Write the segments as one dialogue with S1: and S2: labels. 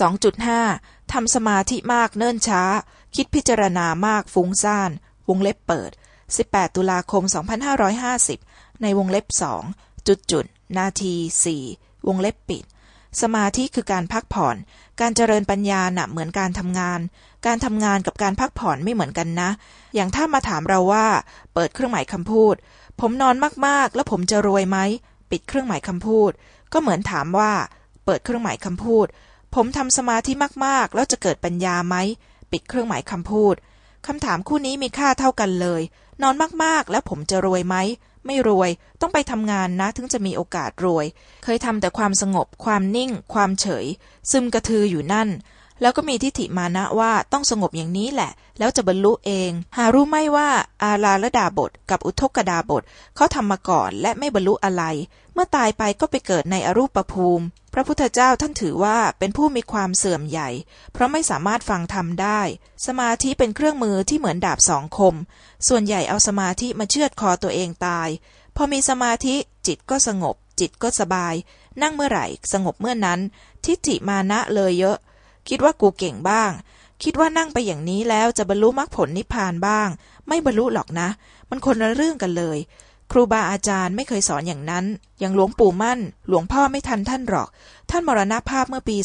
S1: 2.5 ทำสมาธิมากเนิ่นช้า คิดพิจารณามากฟุ้งซ่าน วงเล็บเปิด 18 ตุลาคม 2550 ในวงเล็บสองจุดจุด นาทีสี่วงเล็บปิด สมาธิคือการพักผ่อน การเจริญปัญญาหนะเหมือนการทำงาน การทำงานกับการพักผ่อนไม่เหมือนกันนะ อย่างถ้ามาถามเราว่า เปิดเครื่องหมายคำพูด ผมนอนมากๆ แล้วผมจะรวยไหม ปิดเครื่องหมายคำพูด ก็เหมือนถามว่า เปิดเครื่องหมายคำพูด ผมทำสมาธิมากๆ แล้วจะเกิดปัญญาไหม ปิดเครื่องหมายคำพูดคำถามคู่นี้มีค่าเท่ากันเลย นอนมากๆ แล้วผมจะรวยไหม ไม่รวย ต้องไปทำงานนะ ถึงจะมีโอกาสรวย เคยทำแต่ความสงบ ความนิ่ง ความเฉย ซึมกระทืออยู่นั่น แล้วก็มีทิฏฐิมานะว่าต้องสงบอย่างนี้แหละ แล้วจะบรรลุเอง หารู้ไหมว่า อาลาละดาบท กับอุทกดาบทเขาทำมาก่อนและไม่บรรลุอะไร เมื่อตายไปก็ไปเกิดในอรูปภูมิ พระพุทธเจ้าท่านถือว่าเป็นผู้มีความเสื่อมใหญ่ เพราะไม่สามารถฟังธรรมได้ สมาธิเป็นเครื่องมือที่เหมือนดาบสองคม ส่วนใหญ่เอาสมาธิมาเชือดคอตัวเองตาย พอมีสมาธิจิตก็สงบ จิตก็สบาย นั่งเมื่อไหร่ สงบเมื่อนั้น ทิฏฐิมานะเลยเยอะ คิดว่ากูเก่งบ้าง คิดว่านั่งไปอย่างนี้แล้วจะบรรลุมรรคผลนิพพานบ้าง ไม่บรรลุหรอกนะ มันคนละเรื่องกันเลย ครูบาอาจารย์ไม่เคยสอนอย่างนั้น อย่างหลวงปู่มั่น หลวงพ่อไม่ทันท่านหรอก ท่านมรณภาพเมื่อปี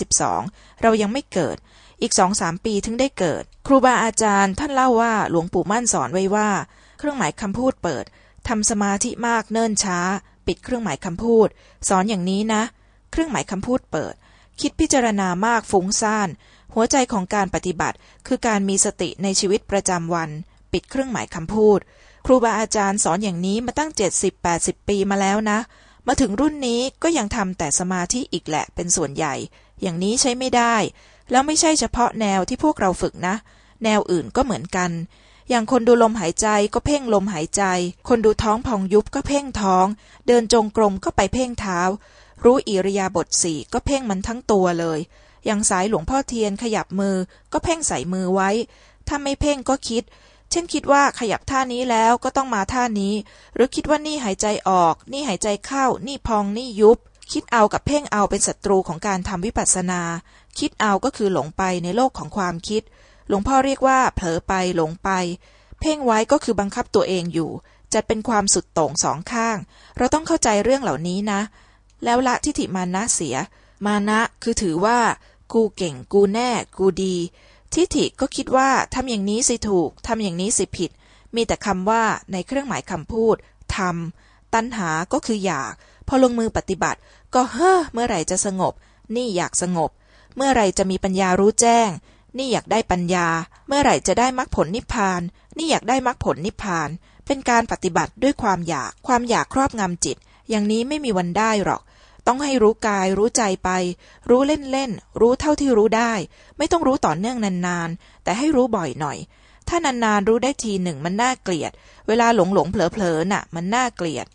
S1: 2492 เรายังไม่เกิด อีกสองสามปีถึงได้เกิด ครูบาอาจารย์ท่านเล่าว่าหลวงปู่มั่นสอนไว้ว่า เครื่องหมายคำพูดเปิด ทำสมาธิมากเนิ่นช้า ปิดเครื่องหมายคำพูด สอนอย่างนี้นะ เครื่องหมายคำพูดเปิด คิดพิจารณามากฟุ้งซ่าน หัวใจของการปฏิบัติคือการมีสติในชีวิตประจำวัน ปิดเครื่องหมายคำพูด ครูบาอาจารย์สอนอย่างนี้มาตั้ง 70-80 ปีมาแล้วนะ มาถึงรุ่นนี้ก็ยังทำแต่สมาธิอีกแหละเป็นส่วนใหญ่ อย่างนี้ใช้ไม่ได้ แล้วไม่ใช่เฉพาะแนวที่พวกเราฝึกนะ แนวอื่นก็เหมือนกัน อย่างคนดูลมหายใจก็เพ่งลมหายใจ คนดูท้องพองยุบก็เพ่งท้อง เดินจงกรมก็ไปเพ่งเท้า รู้อิริยาบถสี่ก็เพ่งมันทั้งตัวเลย อย่างสายหลวงพ่อเทียนขยับมือก็เพ่งใส่มือไว้ ถ้าไม่เพ่งก็คิด เช่นคิดว่าขยับท่านี้แล้วก็ต้องมาท่านี้ หรือคิดว่านี่หายใจออก นี่หายใจเข้า นี่พองนี่ยุบ คิดเอากับเพ่งเอาเป็นศัตรูของการทำวิปัสสนา คิดเอาก็คือหลงไปในโลกของความคิด หลวงพ่อเรียกว่าเผลอไปหลงไป เพ่งไว้ก็คือบังคับตัวเองอยู่ จัดเป็นความสุดโต่งสองข้าง เราต้องเข้าใจเรื่องเหล่านี้นะ แล้วละทิฏฐิมานะเสีย มานะคือถือว่า กูเก่งกูแน่ กูดี ทิฏฐิก็คิดว่าทำอย่างนี้สิถูกทำอย่างนี้สิผิด มีแต่คำว่าในเครื่องหมายคำพูดทำตัณหาก็คืออยาก พอลงมือปฏิบัติ ก็เฮ้อเมื่อไหร่จะสงบ นี่อยากสงบ เมื่อไหร่จะมีปัญญารู้แจ้ง นี่อยากได้ปัญญา เมื่อไหร่จะได้มรรคผลนิพพาน นี่อยากได้มรรคผลนิพพาน เป็นการปฏิบัติด้วยความอยาก ความอยากครอบงำจิต อย่างนี้ไม่มีวันได้หรอก ต้องให้รู้กายรู้ใจไป รู้เล่นเล่นรู้เท่าที่รู้ได้ ไม่ต้องรู้ต่อเนื่องนานๆ แต่ให้รู้บ่อยหน่อย ถ้านานๆ รู้ได้ทีหนึ่งมันน่าเกลียด เวลาหลงหลงเผลอเผลอน่ะ มันน่าเกลียด